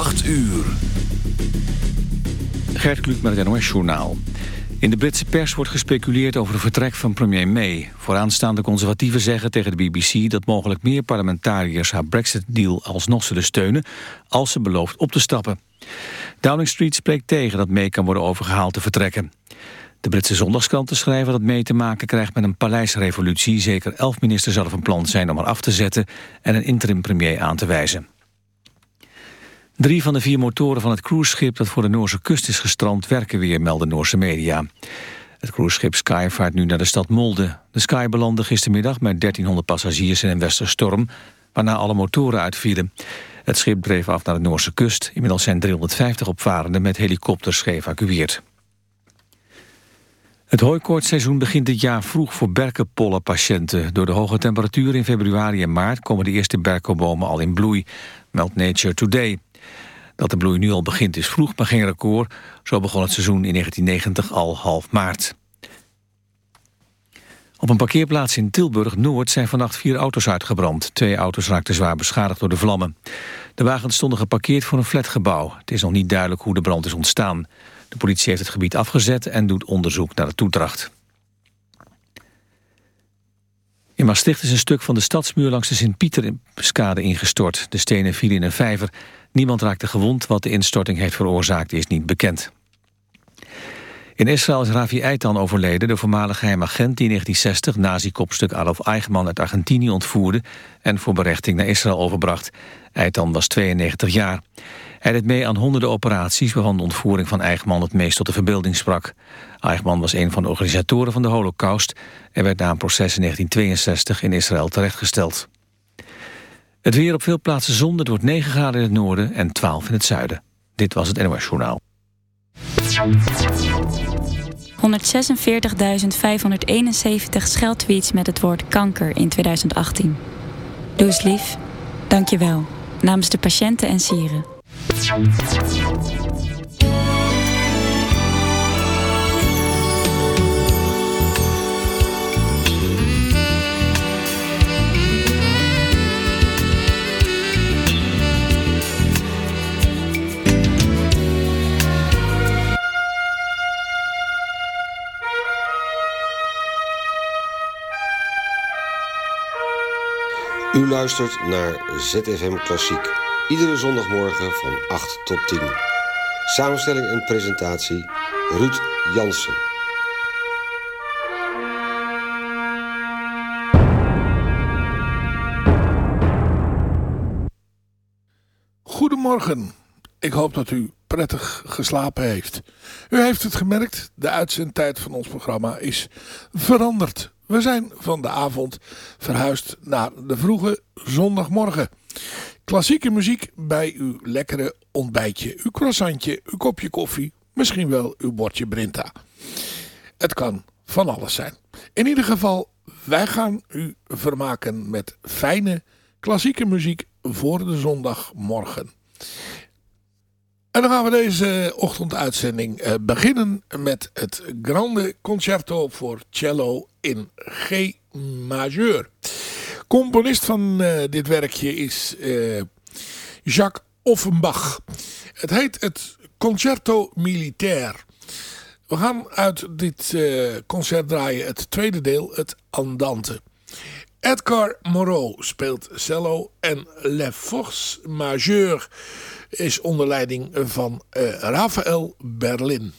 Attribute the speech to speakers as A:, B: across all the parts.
A: 8 uur. Gert Kluk met het NOS-journaal. In de Britse pers wordt gespeculeerd over het vertrek van premier May. Vooraanstaande conservatieven zeggen tegen de BBC... dat mogelijk meer parlementariërs haar Brexit-deal alsnog zullen steunen... als ze belooft op te stappen. Downing Street spreekt tegen dat May kan worden overgehaald te vertrekken. De Britse zondagskranten schrijven dat May te maken krijgt met een paleisrevolutie. Zeker elf ministers zouden van plan zijn om haar af te zetten... en een interim-premier aan te wijzen. Drie van de vier motoren van het cruiseschip dat voor de Noorse kust is gestrand werken weer, melden Noorse media. Het cruiseschip Sky vaart nu naar de stad Molde. De Sky belandde gistermiddag met 1300 passagiers in een westerstorm, waarna alle motoren uitvielen. Het schip dreef af naar de Noorse kust. Inmiddels zijn 350 opvarenden met helikopters geëvacueerd. Het hooikoortseizoen begint dit jaar vroeg voor berkenpollenpatiënten. Door de hoge temperatuur in februari en maart komen de eerste berkenbomen al in bloei, meldt Nature Today. Dat de bloei nu al begint is vroeg, maar geen record. Zo begon het seizoen in 1990 al half maart. Op een parkeerplaats in Tilburg-Noord zijn vannacht vier auto's uitgebrand. Twee auto's raakten zwaar beschadigd door de vlammen. De wagens stonden geparkeerd voor een flatgebouw. Het is nog niet duidelijk hoe de brand is ontstaan. De politie heeft het gebied afgezet en doet onderzoek naar de toedracht. In Maastricht is een stuk van de stadsmuur langs de Sint-Pieterskade ingestort. De stenen vielen in een vijver. Niemand raakte gewond. Wat de instorting heeft veroorzaakt is niet bekend. In Israël is Ravi Eitan overleden, de voormalige geheim agent... die in 1960 nazi-kopstuk Adolf Eichmann uit Argentinië ontvoerde... en voor berechting naar Israël overbracht. Eitan was 92 jaar. Hij deed mee aan honderden operaties... waarvan de ontvoering van Eichmann het meest tot de verbeelding sprak. Eichmann was een van de organisatoren van de holocaust... en werd na een proces in 1962 in Israël terechtgesteld. Het weer op veel plaatsen zon. Het wordt 9 graden in het noorden en 12 in het zuiden. Dit was het NOS Journaal.
B: 146.571 scheldtweets met het woord kanker in 2018. Doe eens lief. Dank je wel. Namens de patiënten en sieren.
C: U luistert naar ZFM Klassiek. Iedere zondagmorgen van 8 tot 10. Samenstelling en presentatie Ruud Jansen.
D: Goedemorgen. Ik hoop dat u prettig geslapen heeft. U heeft het gemerkt, de uitzendtijd van ons programma is veranderd. We zijn van de avond verhuisd naar de vroege zondagmorgen. Klassieke muziek bij uw lekkere ontbijtje, uw croissantje, uw kopje koffie, misschien wel uw bordje Brinta. Het kan van alles zijn. In ieder geval, wij gaan u vermaken met fijne klassieke muziek voor de zondagmorgen. En dan gaan we deze ochtenduitzending uh, beginnen met het Grande Concerto voor cello in G majeur. Componist van uh, dit werkje is Jacques Offenbach. Het heet het Concerto Militaire. We gaan uit dit concert draaien het tweede deel, het Andante. Edgar Moreau speelt cello en Le Force Majeure is onder leiding van uh, Rafael Berlin.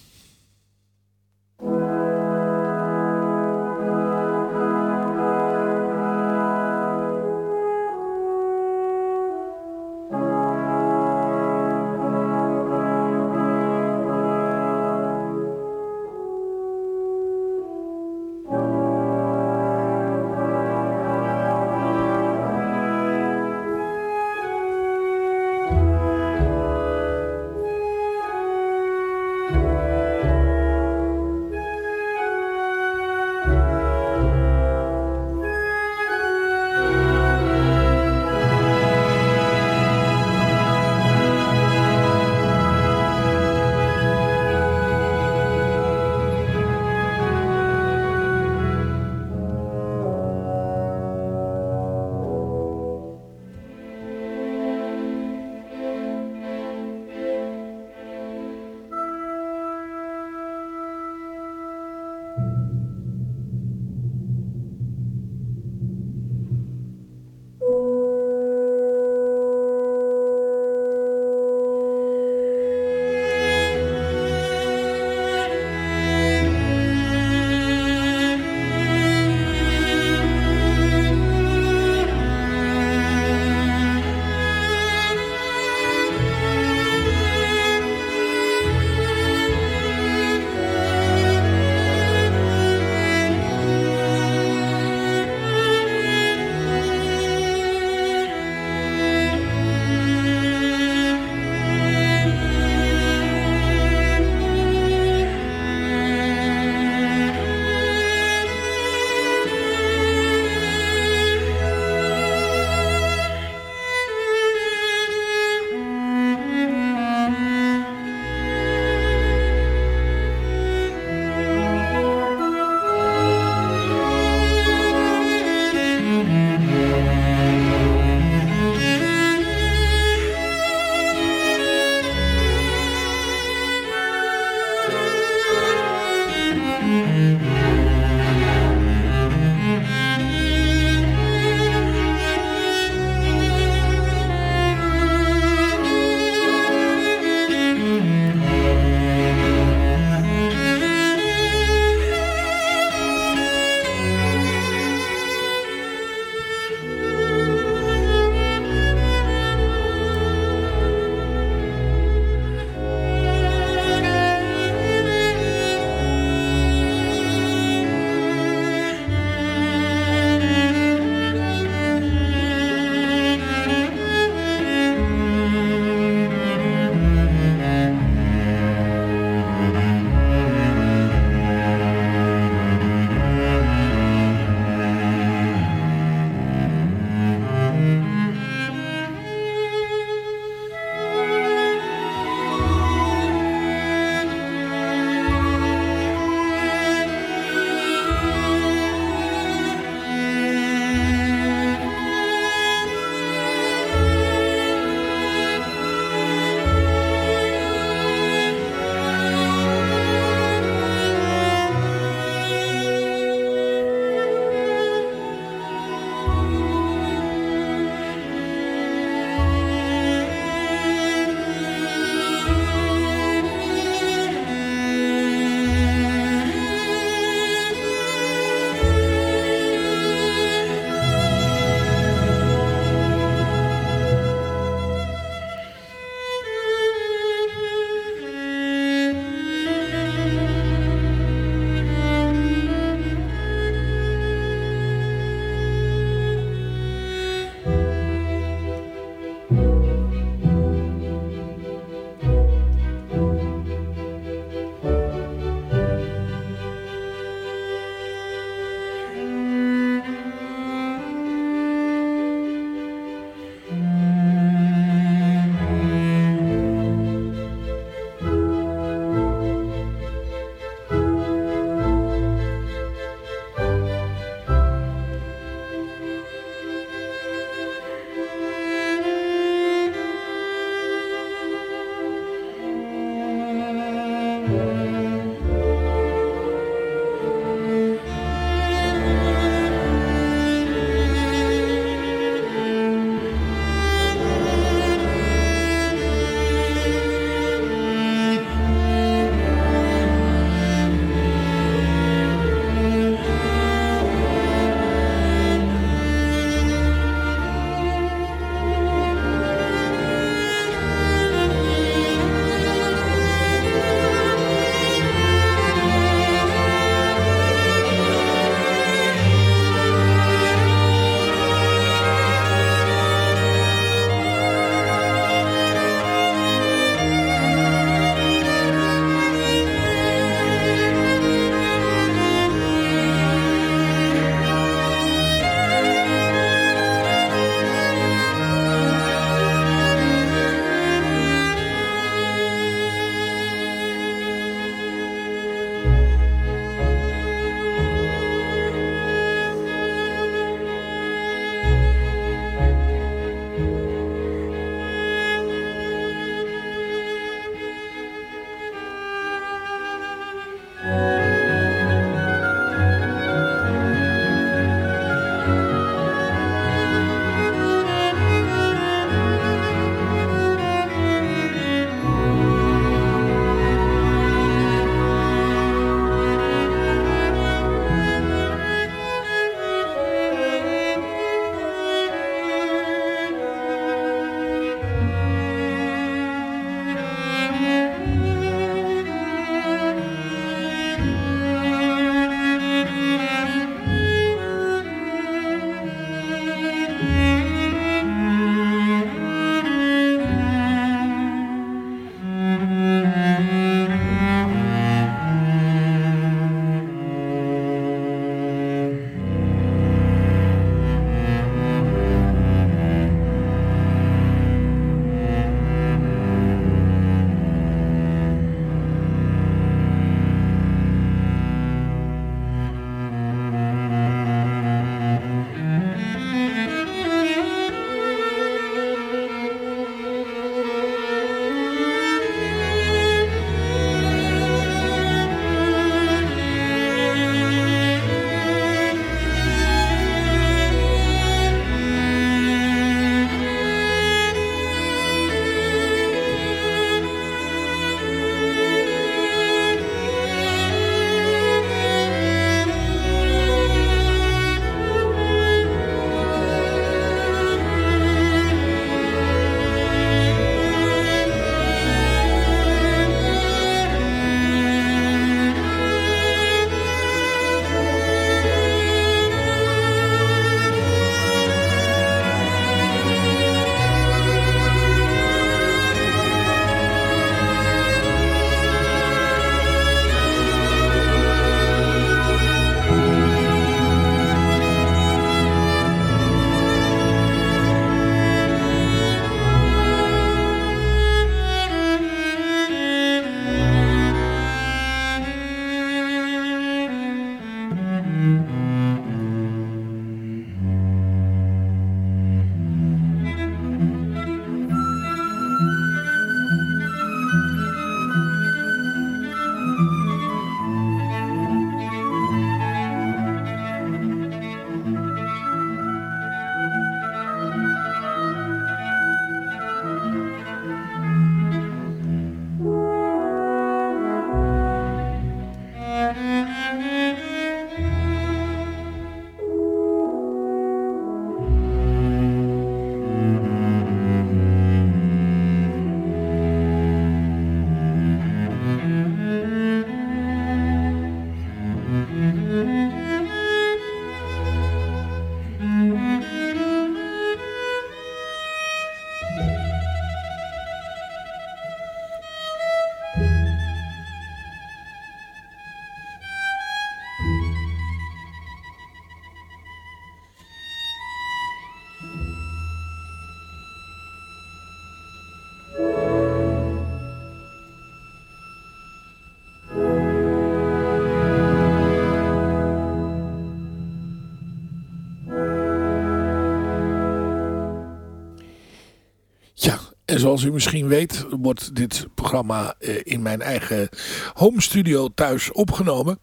D: En zoals u misschien weet wordt dit programma eh, in mijn eigen home studio thuis opgenomen.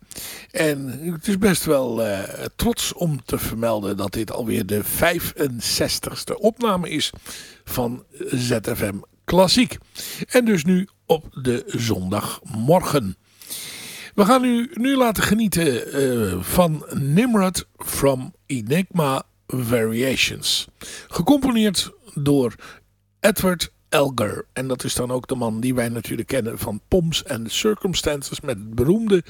D: En het is best wel uh, trots om te vermelden dat dit alweer de 65ste opname is van ZFM Klassiek. En dus nu op de zondagmorgen. We gaan u nu laten genieten uh, van Nimrod from Enigma Variations. Gecomponeerd door Edward Elgar. En dat is dan ook de man die wij natuurlijk kennen van Poms and Circumstances. Met het beroemde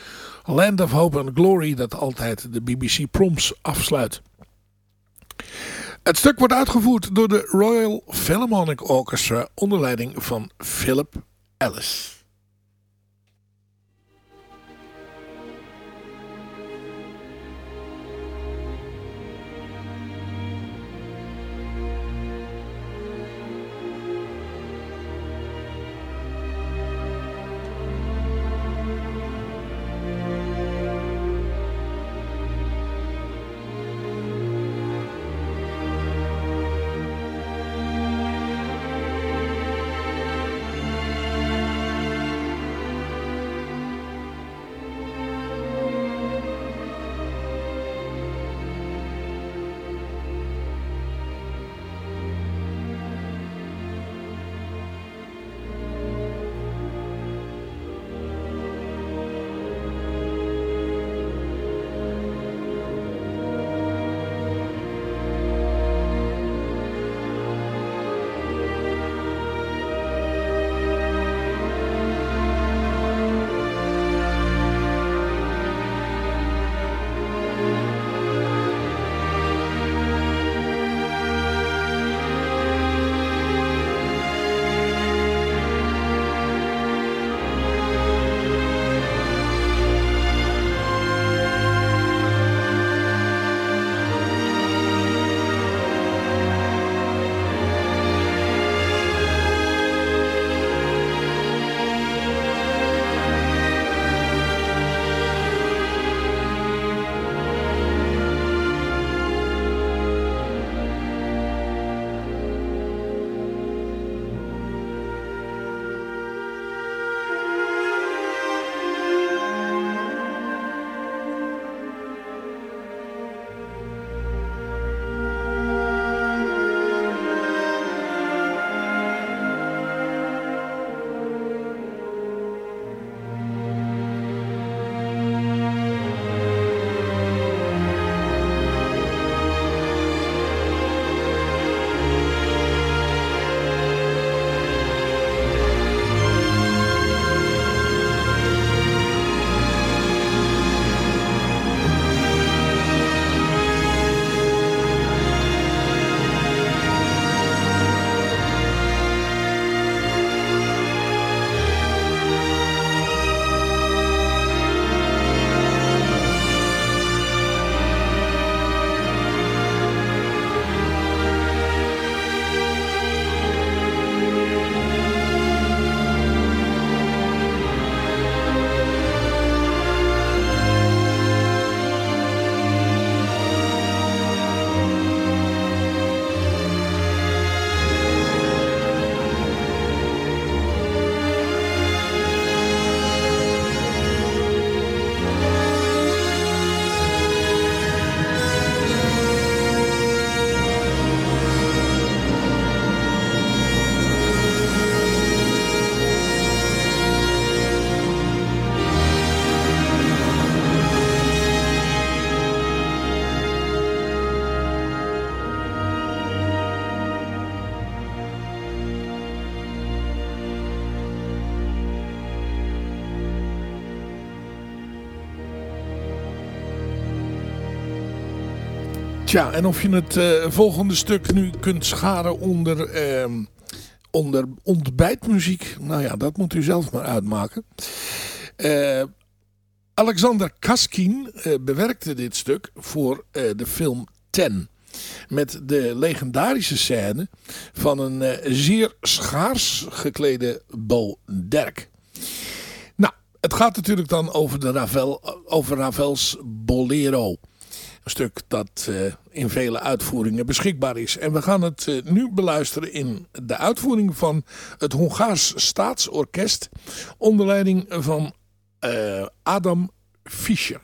D: Land of Hope and Glory dat altijd de BBC Proms afsluit. Het stuk wordt uitgevoerd door de Royal Philharmonic Orchestra onder leiding van Philip Ellis. Tja, en of je het uh, volgende stuk nu kunt scharen onder, uh, onder ontbijtmuziek, nou ja, dat moet u zelf maar uitmaken. Uh, Alexander Kaskin uh, bewerkte dit stuk voor de film Ten. Met de legendarische scène van een zeer schaars geklede Bo Derk. Nou, het gaat natuurlijk dan over, de Ravel, over Ravels Bolero. Stuk dat uh, in vele uitvoeringen beschikbaar is. En we gaan het uh, nu beluisteren in de uitvoering van het Hongaars Staatsorkest onder leiding van uh, Adam Fischer.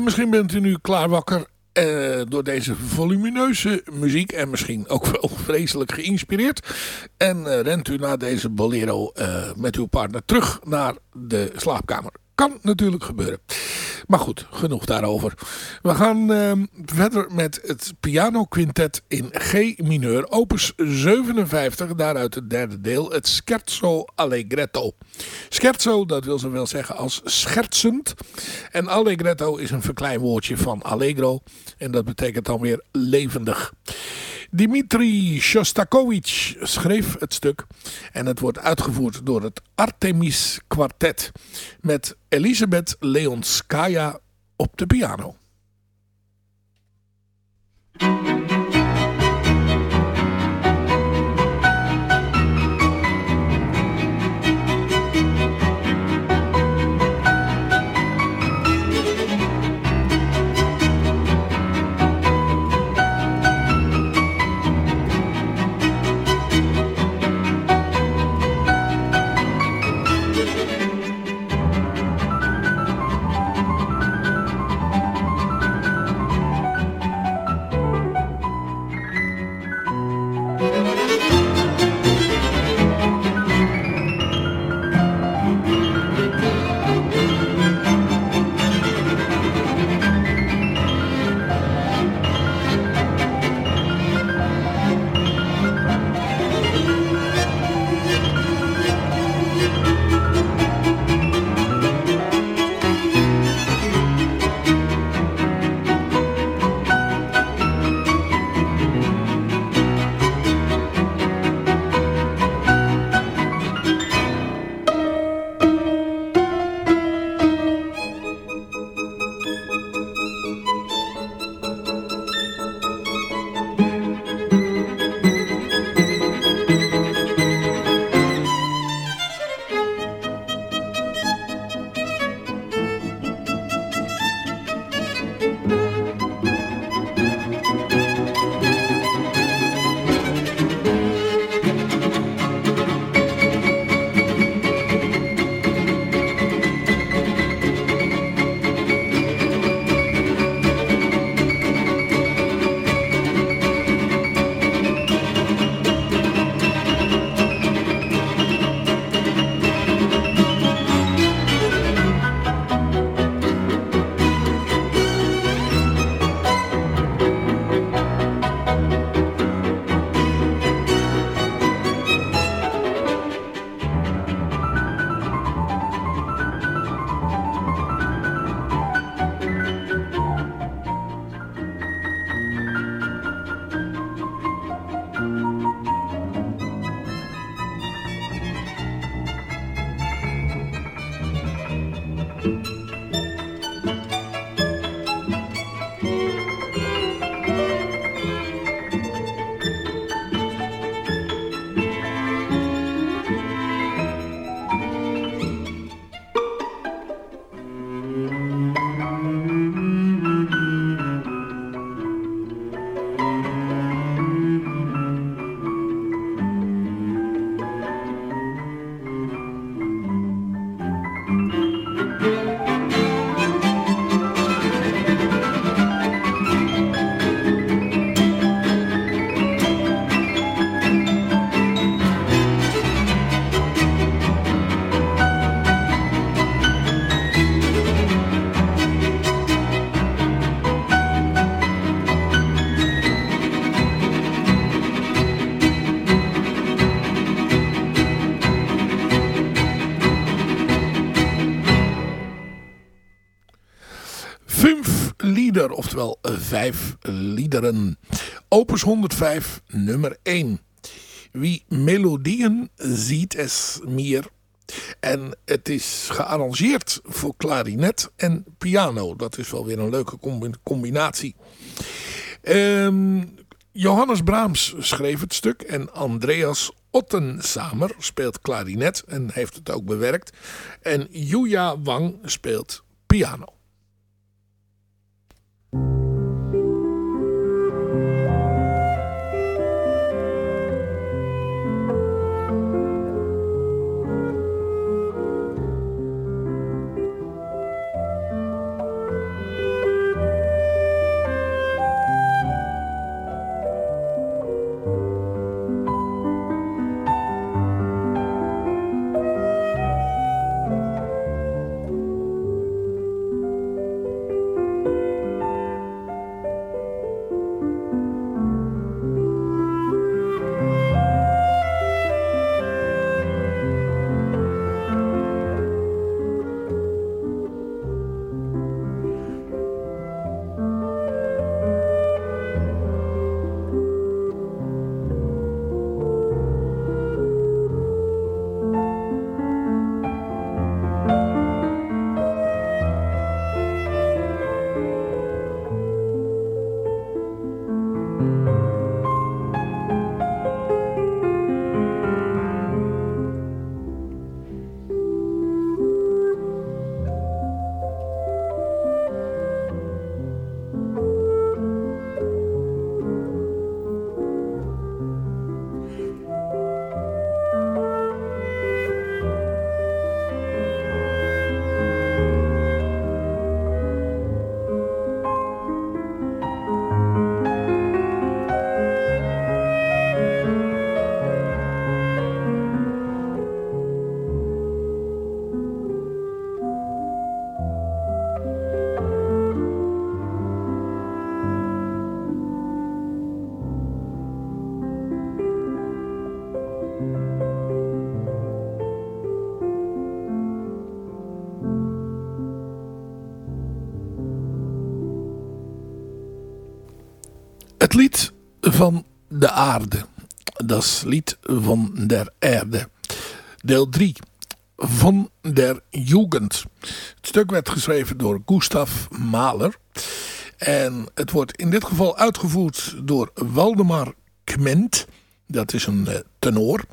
D: En misschien bent u nu klaar wakker uh, door deze volumineuze muziek. En misschien ook wel vreselijk geïnspireerd. En uh, rent u na deze bolero uh, met uw partner terug naar de slaapkamer. Kan natuurlijk gebeuren. Maar goed, genoeg daarover. We gaan uh, verder met het piano quintet in G mineur. Opus 57, daaruit het derde deel. Het Scherzo Allegretto. Scherzo, dat wil ze wel zeggen als schertsend. En Allegretto is een verkleinwoordje van Allegro. En dat betekent dan weer levendig. Dimitri Shostakovich schreef het stuk en het wordt uitgevoerd door het Artemis Quartet met Elisabeth Leonskaya op de piano. Oftewel vijf liederen. Opus 105, nummer 1. Wie melodieën ziet es meer. En het is gearrangeerd voor klarinet en piano. Dat is wel weer een leuke combinatie. Um, Johannes Brahms schreef het stuk en Andreas Ottensamer speelt klarinet en heeft het ook bewerkt. En Yuya Wang speelt piano. Het lied van de aarde. Dat is lied van der aarde. Deel 3 van der Jugend. Het stuk werd geschreven door Gustav Mahler. En het wordt in dit geval uitgevoerd door Waldemar Kment. Dat is een uh, tenor.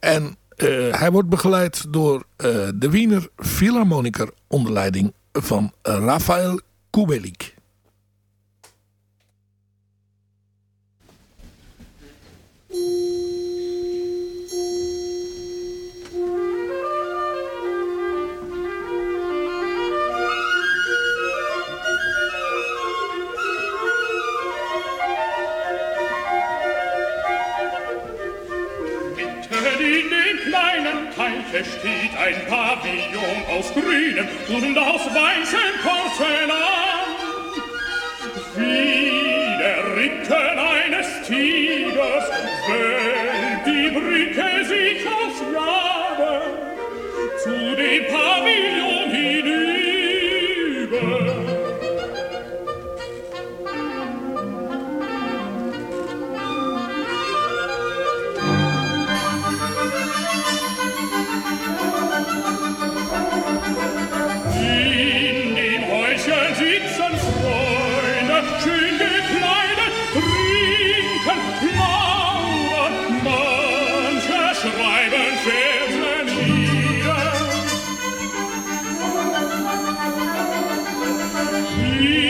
D: En uh, hij wordt begeleid door uh, de Wiener Philharmoniker onder leiding van Rafael Kubelik.
E: Grünem und aus weißem Porzellan. Wie pavi. Sim.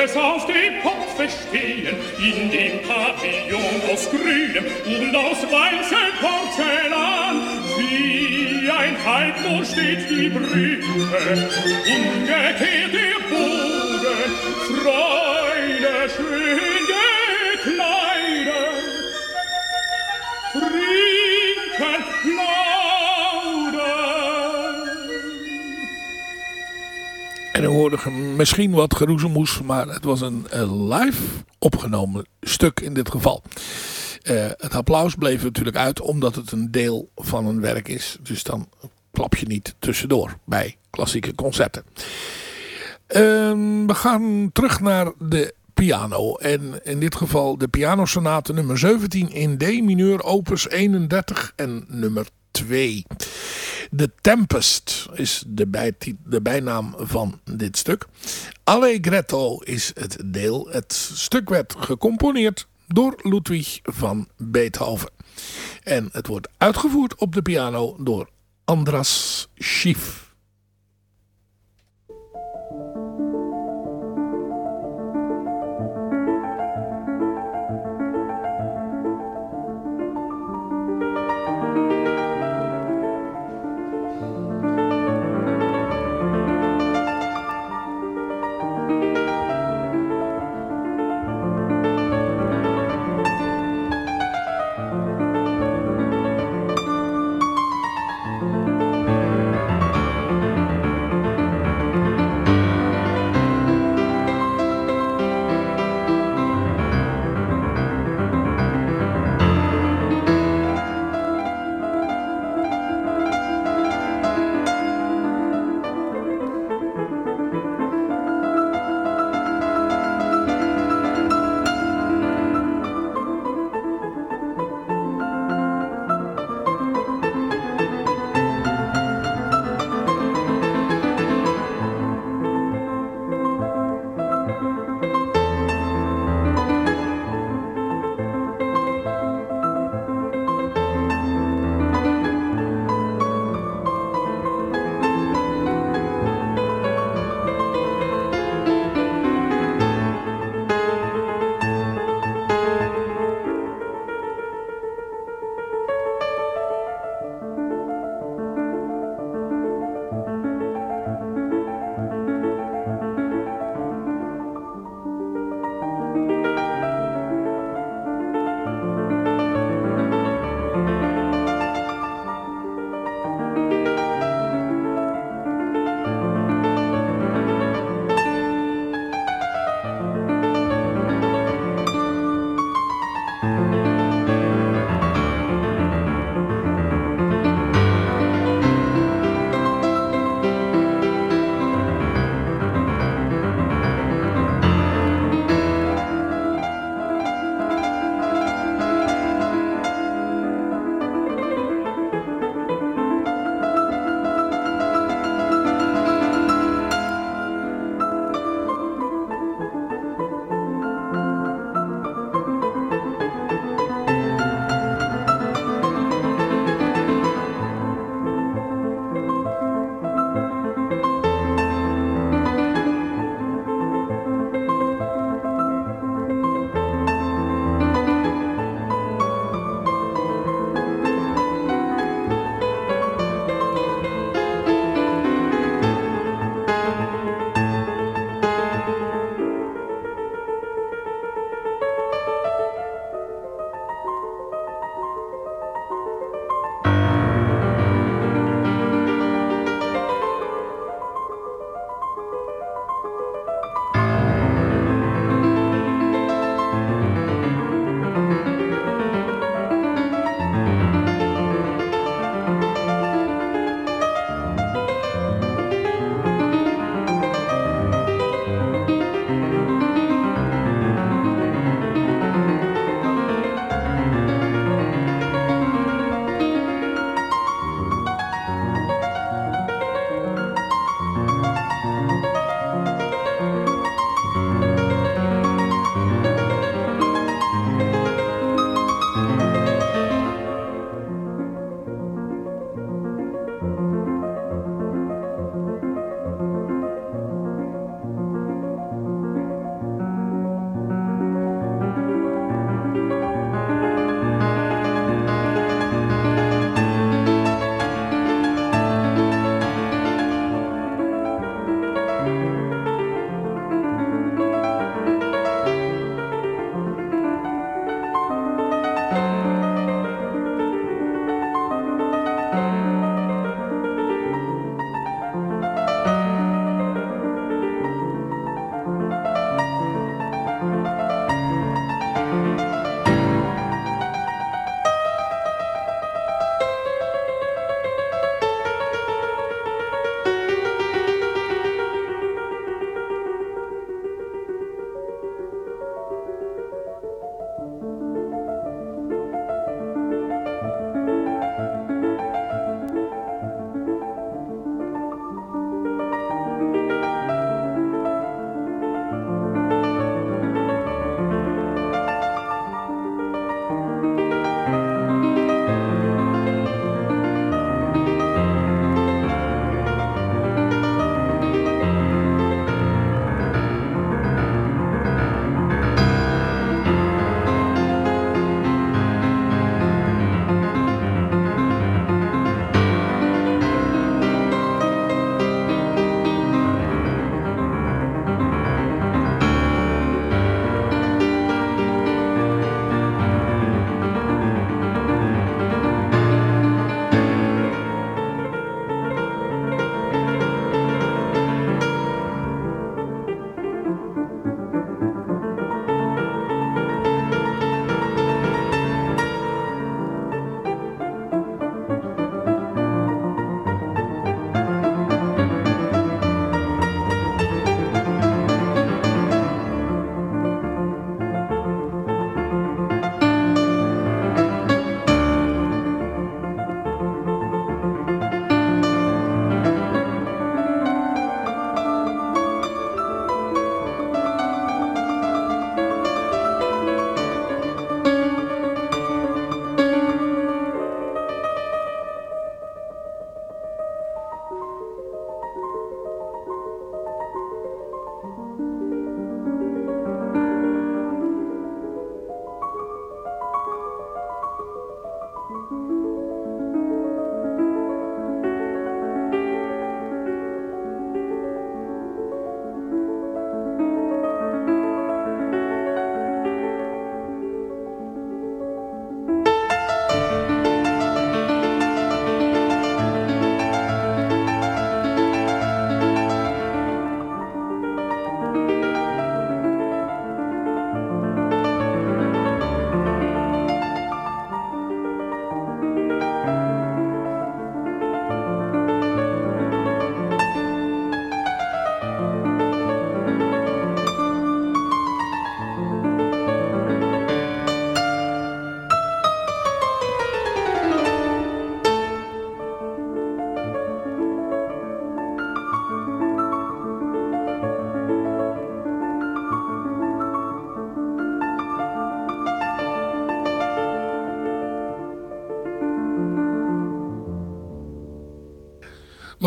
E: Alles aus dem Kopf verstehen, in dem Pavillon aus grünem und aus weißem Porzellan. Wie ein Halbmond steht die Brücke, umgekehrt der Bogen, Freude schön gekleidet.
D: Hoorden misschien wat geroezemoes, maar het was een live opgenomen stuk in dit geval. Uh, het applaus bleef natuurlijk uit omdat het een deel van een werk is. Dus dan klap je niet tussendoor bij klassieke concerten. Uh, we gaan terug naar de piano. En in dit geval de pianosonate nummer 17 in D mineur opus 31 en nummer 2. The Tempest is de, de bijnaam van dit stuk. Allegretto is het deel. Het stuk werd gecomponeerd door Ludwig van Beethoven. En het wordt uitgevoerd op de piano door Andras Schiff.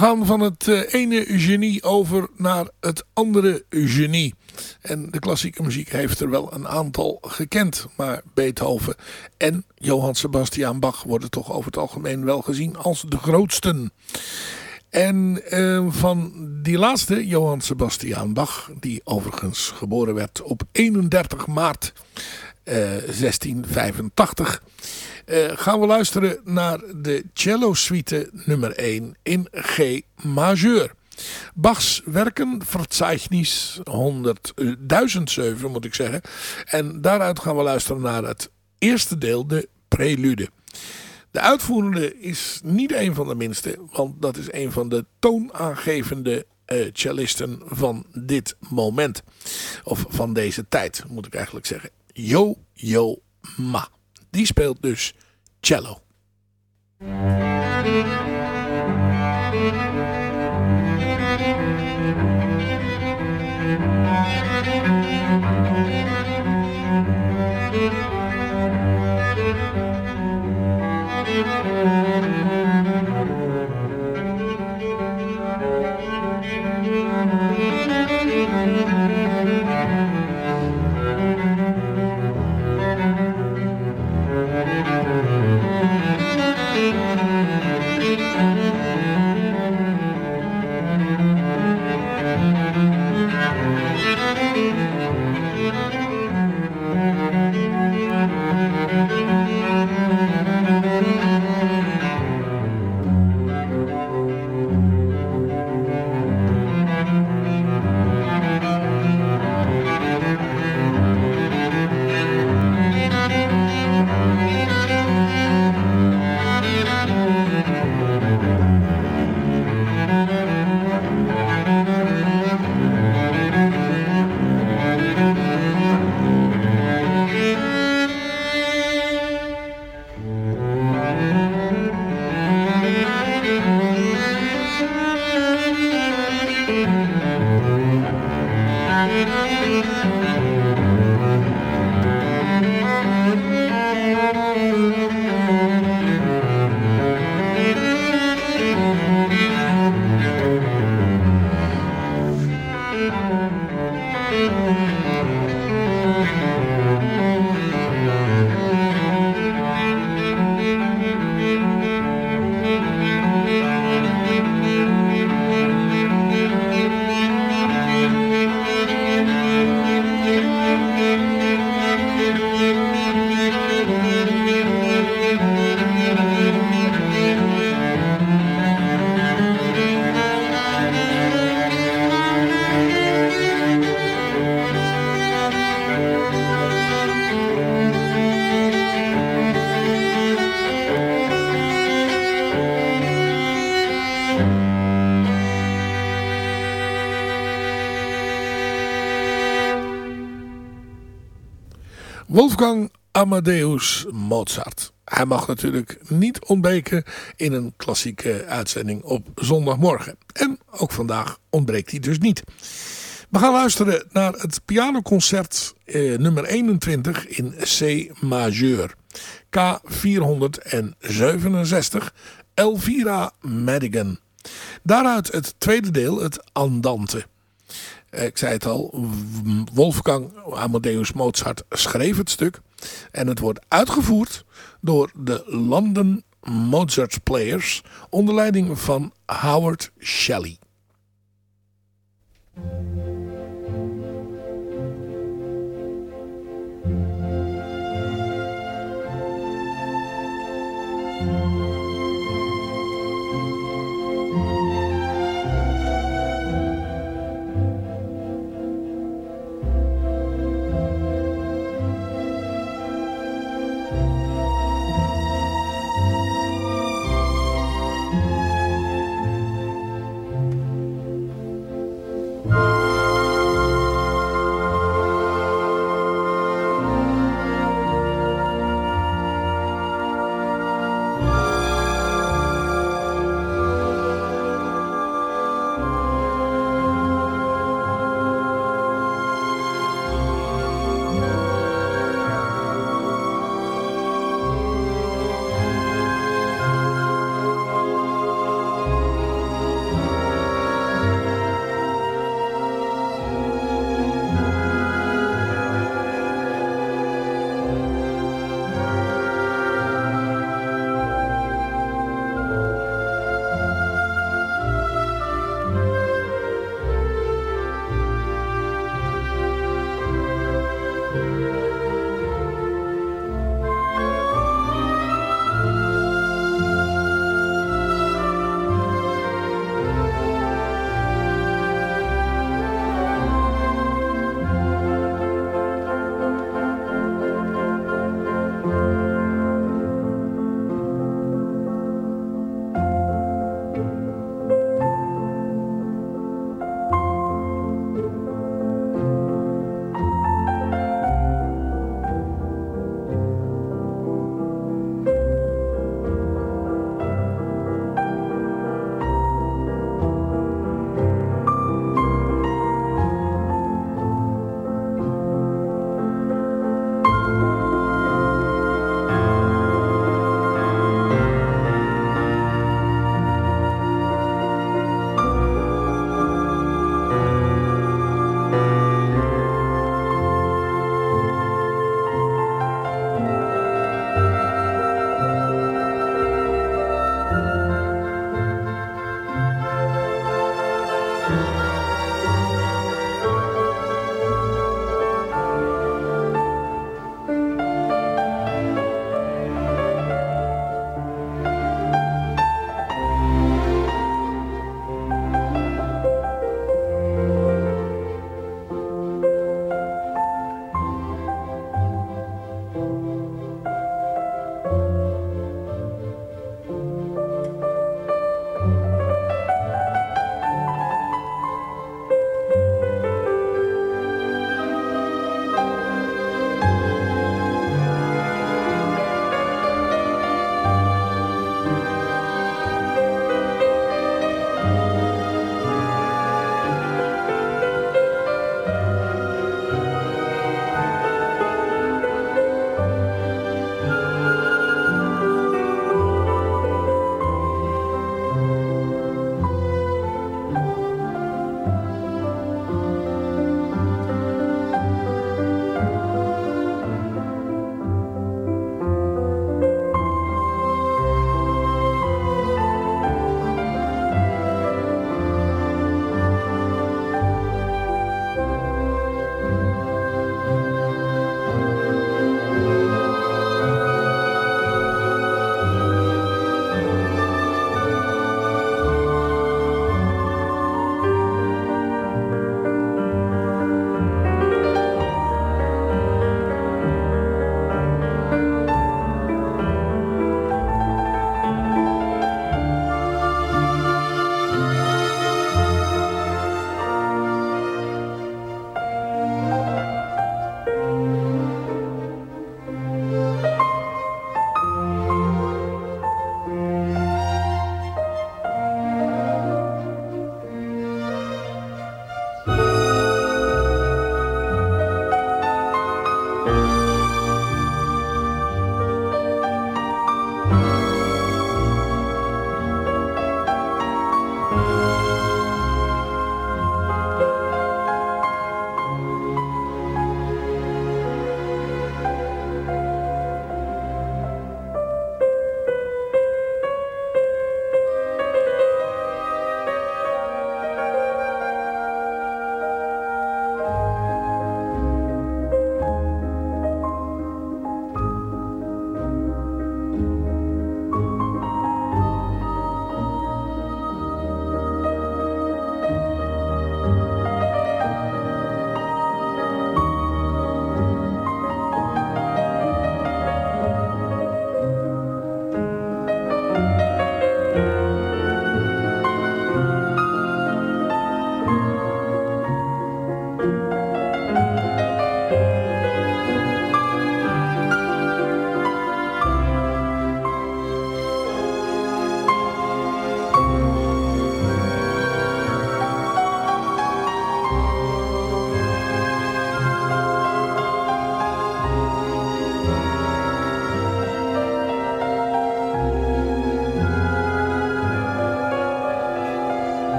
D: Gaan van het uh, ene genie over naar het andere genie. En de klassieke muziek heeft er wel een aantal gekend. Maar Beethoven en Johann Sebastian Bach worden toch over het algemeen wel gezien als de grootsten. En uh, van die laatste, Johann Sebastian Bach, die overigens geboren werd op 31 maart uh, 1685... Uh, gaan we luisteren naar de cello suite nummer 1 in G majeur. Bachs werken, Verzeichnis 100, uh, 1007 moet ik zeggen. En daaruit gaan we luisteren naar het eerste deel, de prelude. De uitvoerende is niet een van de minste, want dat is een van de toonaangevende uh, cellisten van dit moment. Of van deze tijd, moet ik eigenlijk zeggen. Yo Yo Ma. Die speelt dus cello. Wolfgang Amadeus Mozart. Hij mag natuurlijk niet ontbreken in een klassieke uitzending op zondagmorgen. En ook vandaag ontbreekt hij dus niet. We gaan luisteren naar het pianoconcert eh, nummer 21 in C majeur. K467 Elvira Madigan. Daaruit het tweede deel, het Andante. Ik zei het al, Wolfgang Amadeus Mozart schreef het stuk. En het wordt uitgevoerd door de London Mozart Players onder leiding van Howard Shelley.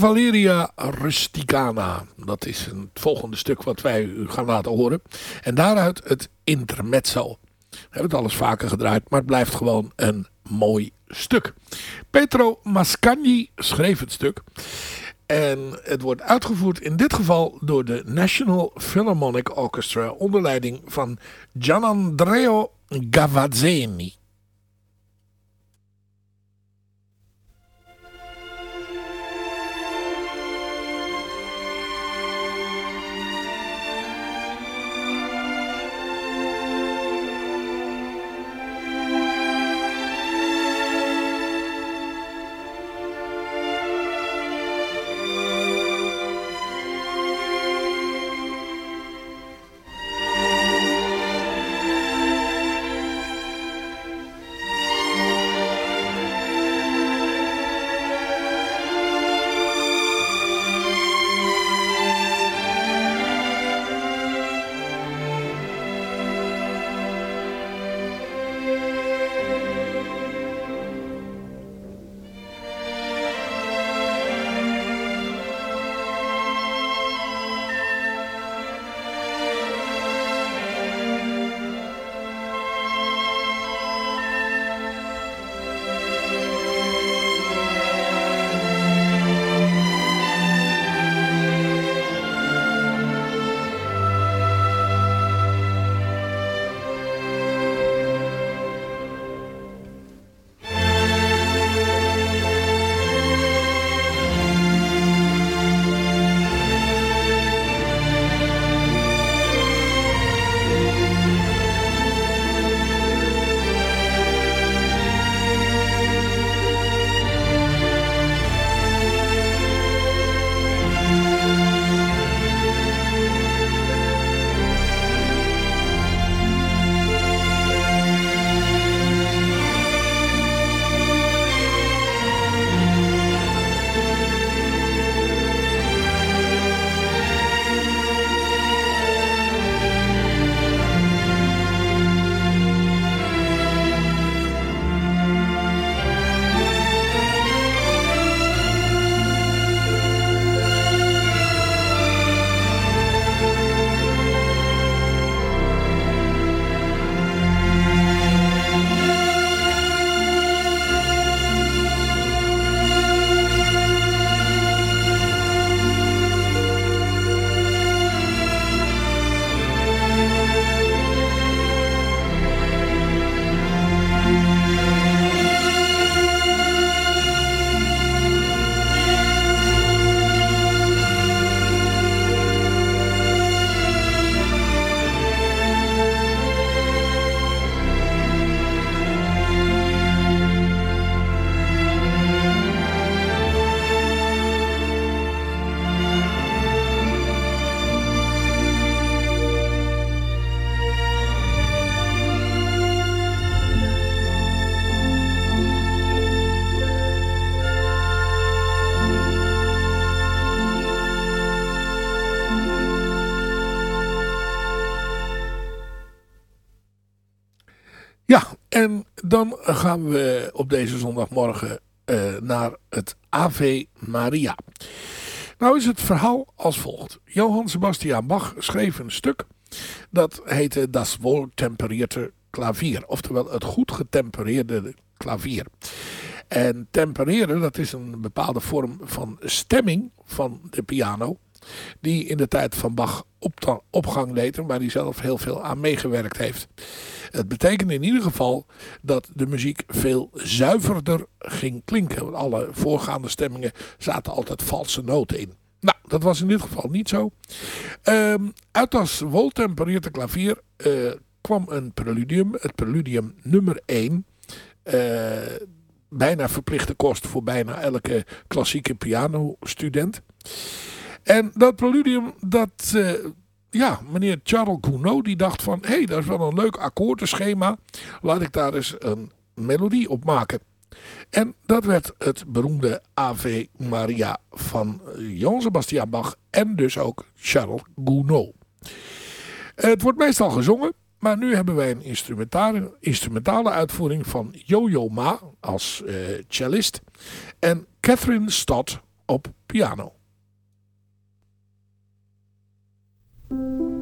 D: Cavalleria Rusticana. Dat is het volgende stuk wat wij u gaan laten horen. En daaruit het intermezzo. We hebben het alles vaker gedraaid, maar het blijft gewoon een mooi stuk. Petro Mascagni schreef het stuk. En het wordt uitgevoerd in dit geval door de National Philharmonic Orchestra onder leiding van Gianandreo Gavazzeni. Dan gaan we op deze zondagmorgen uh, naar het Ave Maria. Nou is het verhaal als volgt. Johann Sebastian Bach schreef een stuk dat heette Das Wohltemperierte Klavier. Oftewel het goed getempereerde klavier. En tempereren dat is een bepaalde vorm van stemming van de piano. Die in de tijd van Bach op, opgang deed waar hij zelf heel veel aan meegewerkt heeft. Het betekende in ieder geval dat de muziek veel zuiverder ging klinken. Want alle voorgaande stemmingen zaten altijd valse noten in. Nou, dat was in dit geval niet zo. Um, uit dat woltempereerde klavier uh, kwam een preludium, het preludium nummer 1. Uh, eh, bijna verplichte kost voor bijna elke klassieke pianostudent. En dat preludium, dat, uh, ja, meneer Charles Gounod die dacht van... hé, hey, dat is wel een leuk akkoordenschema. Laat ik daar eens een melodie op maken. En dat werd het beroemde Ave Maria van Johann Sebastian Bach en dus ook Charles Gounod. Het wordt meestal gezongen, maar nu hebben wij een instrumentale, instrumentale uitvoering van Yo-Yo Ma als uh, cellist en Catherine Stott op piano. En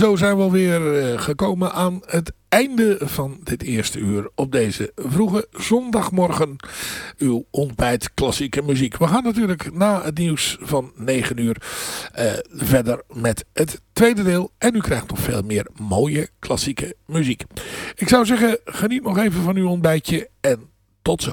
D: zo zijn we alweer uh, gekomen aan het einde van dit eerste uur op deze vroege zondagmorgen. Uw ontbijt klassieke muziek. We gaan natuurlijk na het nieuws van 9 uur uh, verder met het tweede deel. En u krijgt nog veel meer mooie klassieke muziek. Ik zou zeggen, geniet nog even van uw ontbijtje en tot zo.